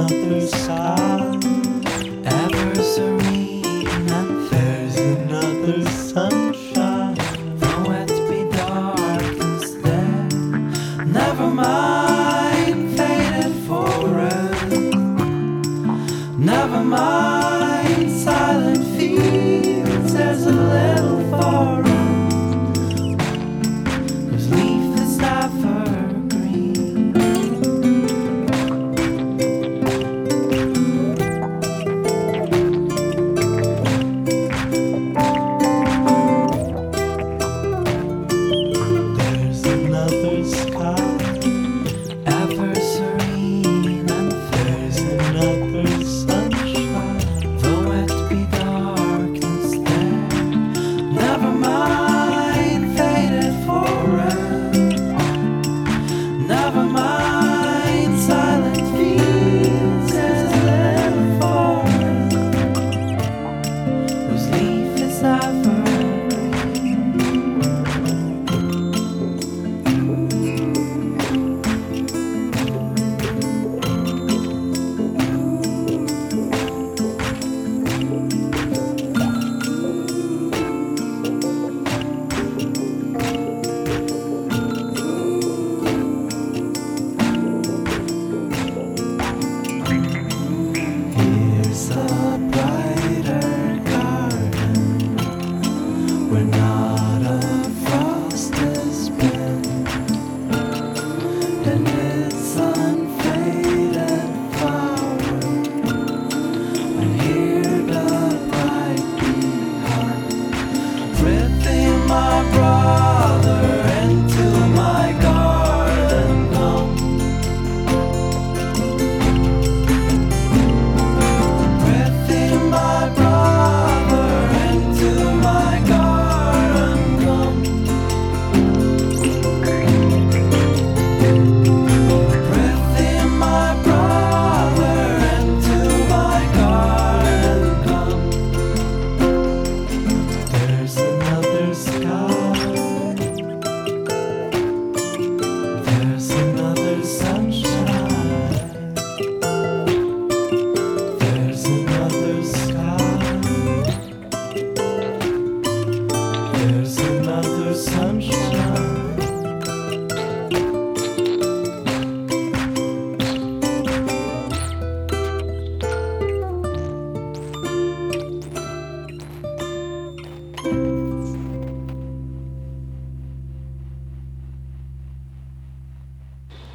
another star. Ever serene, there's another sunshine. Though it be dark instead, never mind faded forest. Never mind.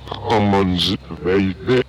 Commons, baby.